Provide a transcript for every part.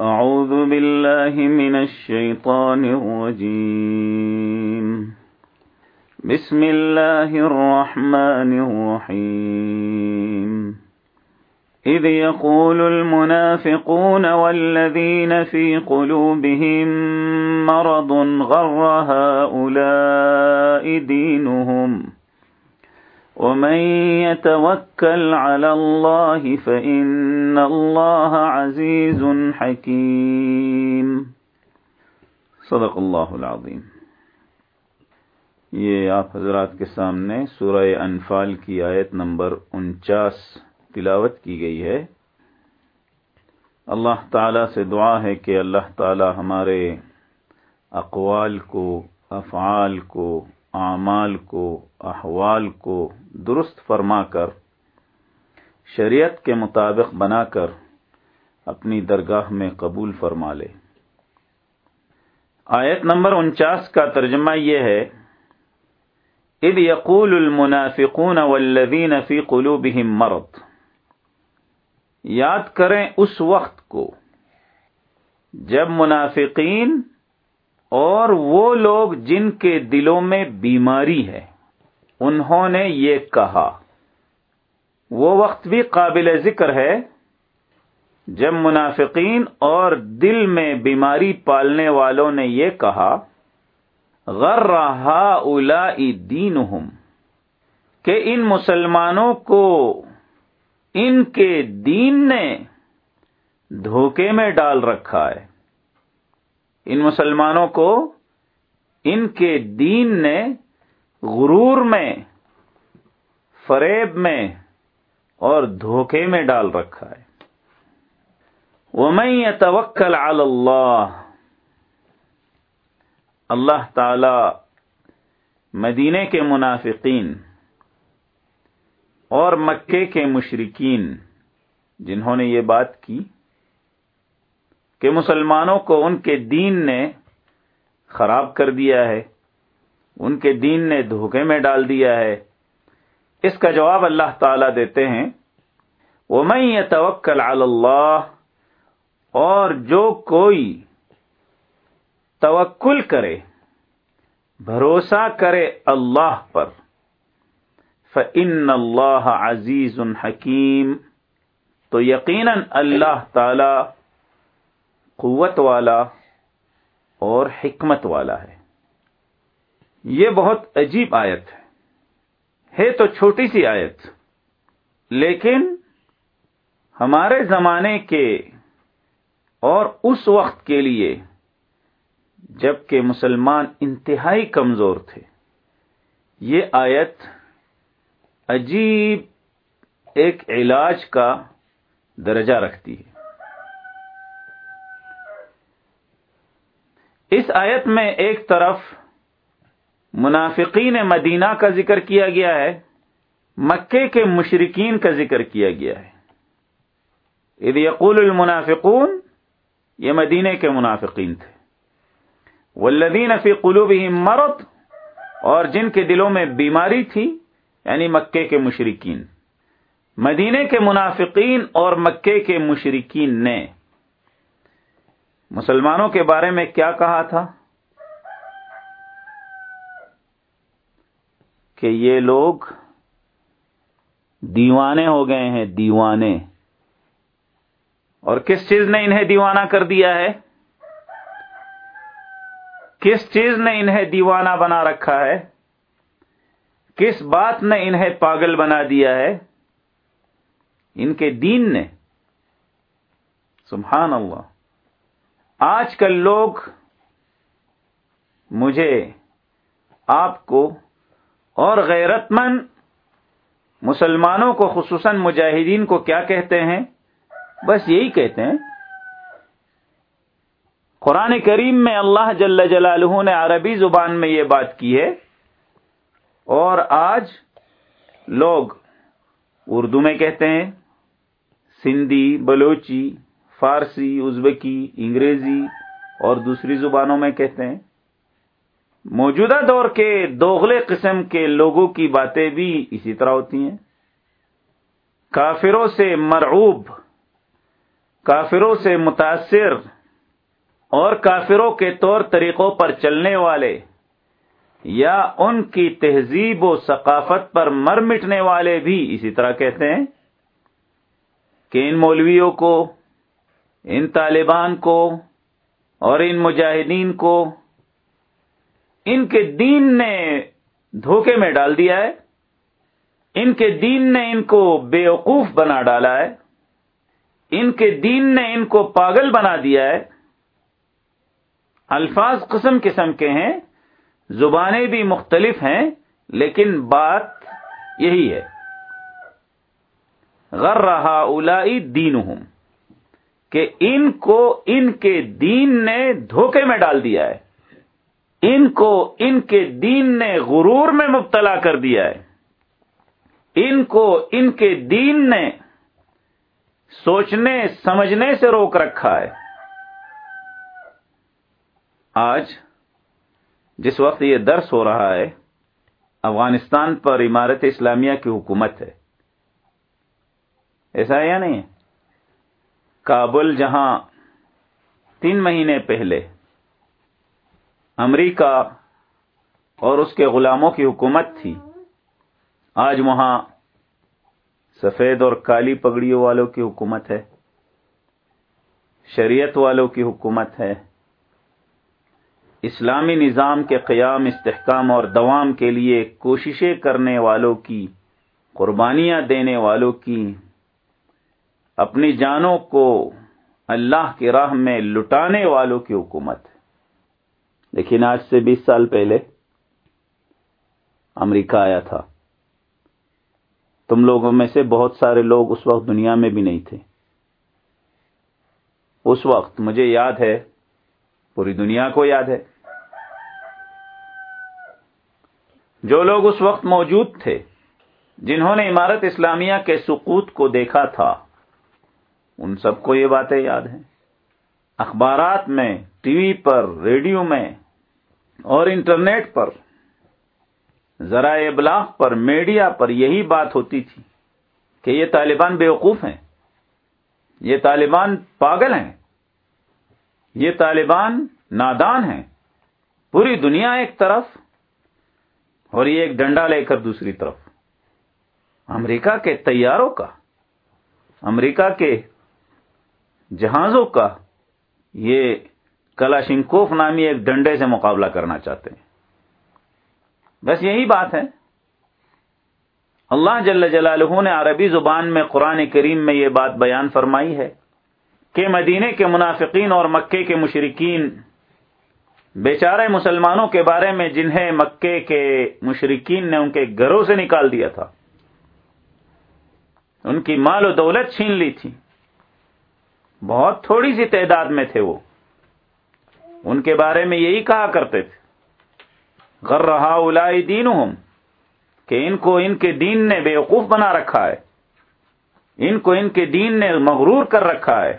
أعوذ بالله من الشيطان الرجيم. بسم الله الرحمن الرحيم. إذ يقول المنافقون والذين في قلوبهم مرض غر هؤلاء دينهم ومن يتوكل على الله فإن الله عزيز حكيم. صدق اللہ العظیم یہ آپ حضرات کے سامنے سورہ انفال کی آیت نمبر انچاس تلاوت کی گئی ہے. اللہ تعالی سے دعا ہے کہ اللہ تعالی ہمارے اقوال کو، افعال کو اعمال کو، احوال کو درست فرما کر، شریعت کے مطابق بنا کر اپنی درگاہ میں قبول فرما لے۔ آیت نمبر انچاس کا ترجمہ یہ ہے اد یقول المنافقون والذین فی قلوبہم مرض۔ یاد کریں اس وقت کو جب منافقین اور وہ لوگ جن کے دلوں میں بیماری ہے، انہوں نے یہ کہا۔ وہ وقت بھی قابل ذکر ہے جب منافقین اور دل میں بیماری پالنے والوں نے یہ کہا غر رہا الا دین کہ ان مسلمانوں کو ان کے دین نے دھوکے میں ڈال رکھا ہے۔ ان مسلمانوں کو ان کے دین نے غرور میں، فریب میں اور دھوکے میں ڈال رکھا ہے۔ وہ میں توکل اللہ اللہ تعالی مدینے کے منافقین اور مکے کے مشرقین جنہوں نے یہ بات کی کہ مسلمانوں کو ان کے دین نے خراب کر دیا ہے، ان کے دین نے دھوکے میں ڈال دیا ہے۔ اس کا جواب اللہ تعالی دیتے ہیں وہ میں یہ توکل اللہ اور جو کوئی توکل کرے، بھروسہ کرے اللہ پر فن اللہ عزیز حکیم تو یقیناً اللہ تعالی قوت والا اور حکمت والا ہے۔ یہ بہت عجیب آیت ہے۔ ہے تو چھوٹی سی آیت، لیکن ہمارے زمانے کے اور اس وقت کے لیے جبکہ مسلمان انتہائی کمزور تھے، یہ آیت عجیب ایک علاج کا درجہ رکھتی ہے۔ اس آیت میں ایک طرف منافقین مدینہ کا ذکر کیا گیا ہے، مکے کے مشرقین کا ذکر کیا گیا ہے۔ اد یقول المنافقون، یہ مدینے کے منافقین تھے۔ والذین فی قلوبہم مرض، اور جن کے دلوں میں بیماری تھی یعنی مکے کے مشرقین مدینے کے منافقین اور مکے کے مشرقین نے مسلمانوں کے بارے میں کیا کہا تھا؟ کہ یہ لوگ دیوانے ہو گئے ہیں، دیوانے۔ اور کس چیز نے انہیں دیوانہ کر دیا ہے؟ کس چیز نے انہیں دیوانہ بنا رکھا ہے؟ کس بات نے انہیں پاگل بنا دیا ہے؟ ان کے دین نے۔ سبحان اللہ۔ آج کل لوگ مجھے آپ کو اور غیرت مند مسلمانوں کو خصوصاً مجاہدین کو کیا کہتے ہیں؟ بس یہی کہتے ہیں۔ قرآن کریم میں اللہ جل جلالہ نے عربی زبان میں یہ بات کی ہے اور آج لوگ اردو میں کہتے ہیں، سندھی، بلوچی فارسی، ازبکی، انگریزی اور دوسری زبانوں میں کہتے ہیں۔ موجودہ دور کے دوغلے قسم کے لوگوں کی باتیں بھی اسی طرح ہوتی ہیں۔ کافروں سے مرعوب، کافروں سے متاثر اور کافروں کے طور طریقوں پر چلنے والے یا ان کی تہذیب و ثقافت پر مر مٹنے والے بھی اسی طرح کہتے ہیں کہ ان مولویوں کو ان طالبان کو اور ان مجاہدین کو ان کے دین نے دھوکے میں ڈال دیا ہے، ان کے دین نے ان کو بیوقوف بنا ڈالا ہے، ان کے دین نے ان کو پاگل بنا دیا ہے۔ الفاظ قسم قسم کے ہیں، زبانیں بھی مختلف ہیں، لیکن بات یہی ہے۔ غر رہا اولائی دین ہوں کہ ان کو ان کے دین نے دھوکے میں ڈال دیا ہے۔ ان کو ان کے دین نے غرور میں مبتلا کر دیا ہے۔ ان کو ان کے دین نے سوچنے، سمجھنے سے روک رکھا ہے۔ آج جس وقت یہ درس ہو رہا ہے، افغانستان پر عمارت اسلامیہ کی حکومت ہے۔ ایسا ہے یا نہیں؟ کابل جہاں تین مہینے پہلے امریکہ اور اس کے غلاموں کی حکومت تھی، آج وہاں سفید اور کالی پگڑیوں والوں کی حکومت ہے، شریعت والوں کی حکومت ہے، اسلامی نظام کے قیام، استحکام اور دوام کے لیے کوششیں کرنے والوں کی، قربانیاں دینے والوں کی اپنی جانوں کو اللہ کی راہ میں لٹانے والوں کی حکومت لیکن آج سے بیس سال پہلے امریکہ آیا تھا۔ تم لوگوں میں سے بہت سارے لوگ اس وقت دنیا میں بھی نہیں تھے۔ اس وقت مجھے یاد ہے، پوری دنیا کو یاد ہے۔ جو لوگ اس وقت موجود تھے، جنہوں نے عمارت اسلامیہ کے سقوط کو دیکھا تھا ان سب کو یہ باتیں یاد ہیں۔ اخبارات میں، ٹی وی پر، ریڈیو میں اور انٹرنیٹ پر، ذرائع ابلاغ پر، میڈیا پر یہی بات ہوتی تھی کہ یہ طالبان بیوقوف ہیں۔ یہ طالبان پاگل ہیں۔ یہ طالبان نادان ہیں۔ پوری دنیا ایک طرف اور یہ ایک ڈنڈا لے کر دوسری طرف۔ امریکہ کے تیاروں کا، امریکہ کے جہازوں کا یہ کلاشنکوف نامی ایک ڈنڈے سے مقابلہ کرنا چاہتے ہیں۔ بس یہی بات ہے۔ اللہ جل جلالہ نے عربی زبان میں قرآن کریم میں یہ بات بیان فرمائی ہے کہ مدینے کے منافقین اور مکے کے مشرقین بیچارے مسلمانوں کے بارے میں جنہیں مکے کے مشرقین نے ان کے گھروں سے نکال دیا تھا، ان کی مال و دولت چھین لی تھی۔ بہت تھوڑی سی تعداد میں تھے وہ۔ ان کے بارے میں یہی کہا کرتے تھے۔ غر رہا الائی دین کہ ان کو ان کے دین نے بیوقوف بنا رکھا ہے۔ ان کو ان کے دین نے مغرور کر رکھا ہے۔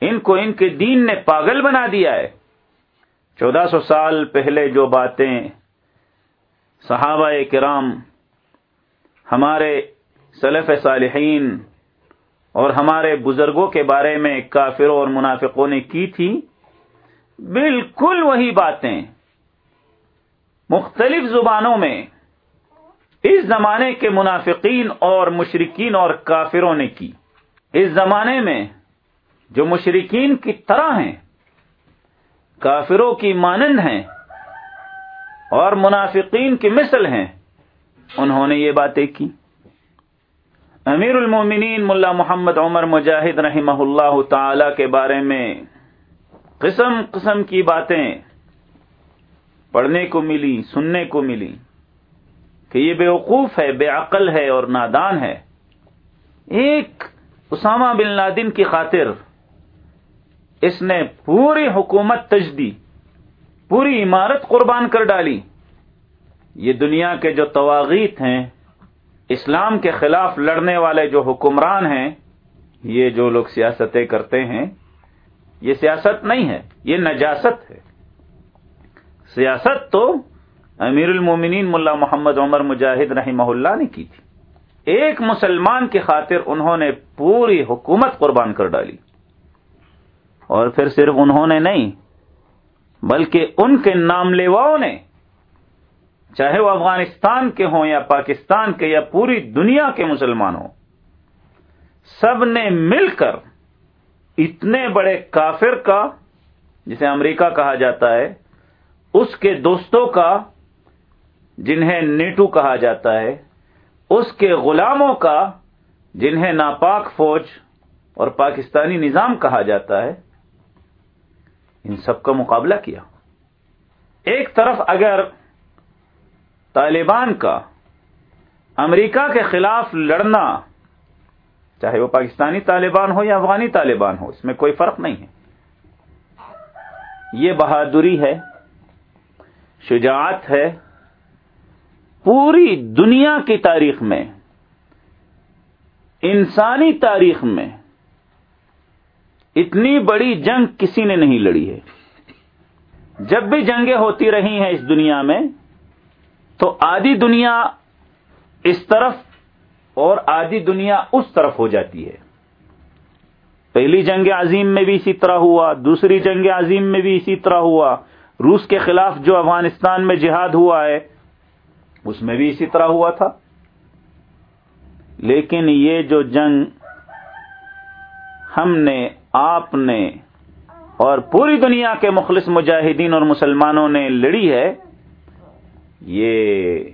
ان کو ان کے دین نے پاگل بنا دیا ہے۔ چودہ سو سال پہلے جو باتیں صحابہ کرام ہمارے سلف صالحین اور ہمارے بزرگوں کے بارے میں کافروں اور منافقوں نے کی تھی، بالکل وہی باتیں۔ مختلف زبانوں میں اس زمانے کے منافقین اور مشرقین اور کافروں نے کی۔ اس زمانے میں جو مشرقین کی طرح ہیں، کافروں کی مانند ہیں اور منافقین کی مثل ہیں، انہوں نے یہ باتیں کی۔ امیر المومنین ملا محمد عمر مجاہد رحمہ اللہ تعالی کے بارے میں قسم قسم کی باتیں پڑھنے کو ملی، سننے کو ملی کہ یہ بے وقوف ہے، بے عقل ہے اور نادان ہے۔ ایک اسامہ بن لادن کی خاطر اس نے پوری حکومت تجدی پوری عمارت قربان کر ڈالی۔ یہ دنیا کے جو تواغیت ہیں اسلام کے خلاف لڑنے والے جو حکمران ہیں، یہ جو لوگ سیاستیں کرتے ہیں، یہ سیاست نہیں ہے، یہ نجاست ہے۔ سیاست تو امیر المومنین ملا محمد عمر مجاہد رحمہ اللہ نے کی تھی۔ ایک مسلمان کی خاطر انہوں نے پوری حکومت قربان کر ڈالی۔ اور پھر صرف انہوں نے نہیں، بلکہ ان کے نام لیواؤں نے چاہے وہ افغانستان کے ہوں یا پاکستان کے یا پوری دنیا کے مسلمان ہوں، سب نے مل کر اتنے بڑے کافر کا، جسے امریکہ کہا جاتا ہے، اس کے دوستوں کا، جنہیں نیٹو کہا جاتا ہے، اس کے غلاموں کا، جنہیں ناپاک فوج اور پاکستانی نظام کہا جاتا ہے، ان سب کا مقابلہ کیا۔ ایک طرف اگر طالبان کا امریکہ کے خلاف لڑنا، چاہے وہ پاکستانی طالبان ہو یا افغانی طالبان ہو، اس میں کوئی فرق نہیں ہے۔ یہ بہادری ہے، شجاعت ہے، پوری دنیا کی تاریخ میں، انسانی تاریخ میں اتنی بڑی جنگ کسی نے نہیں لڑی ہے۔ جب بھی جنگیں ہوتی رہی ہیں اس دنیا میں تو آدھی دنیا اس طرف اور آدھی دنیا اس طرف ہو جاتی ہے۔ پہلی جنگ عظیم میں بھی اسی طرح ہوا، دوسری جنگ عظیم میں بھی اسی طرح ہوا۔ روس کے خلاف جو افغانستان میں جہاد ہوا ہے، اس میں بھی اسی طرح ہوا تھا۔ لیکن یہ جو جنگ ہم نے، آپ نے اور پوری دنیا کے مخلص مجاہدین اور مسلمانوں نے لڑی ہے یہ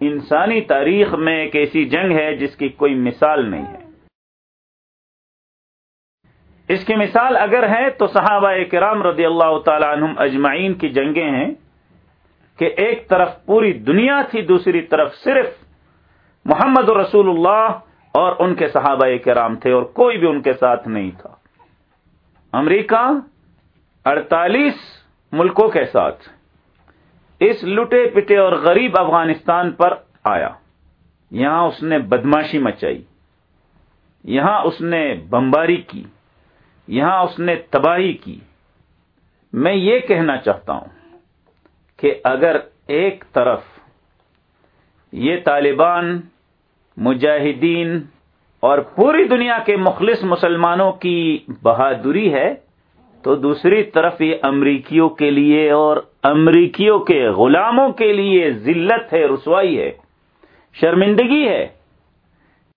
انسانی تاریخ میں ایک ایسی جنگ ہے جس کی کوئی مثال نہیں ہے۔ اس کی مثال اگر ہے تو صحابہ کرام رضی اللہ تعالی عنہم اجمعین کی جنگیں ہیں کہ ایک طرف پوری دنیا تھی، دوسری طرف صرف محمد رسول اللہ اور ان کے صحابہ کرام تھے اور کوئی بھی ان کے ساتھ نہیں تھا۔ امریکہ اڑتالیس ملکوں کے ساتھ۔ اس لٹے پٹے اور غریب افغانستان پر آیا۔ یہاں اس نے بدماشی مچائی۔ یہاں اس نے بمباری کی۔ یہاں اس نے تباہی کی۔ میں یہ کہنا چاہتا ہوں کہ اگر ایک طرف یہ طالبان، مجاہدین اور پوری دنیا کے مخلص مسلمانوں کی بہادری ہے، تو دوسری طرف یہ امریکیوں کے لیے اور امریکیوں کے غلاموں کے لیے ذلت ہے رسوائی ہے شرمندگی ہے۔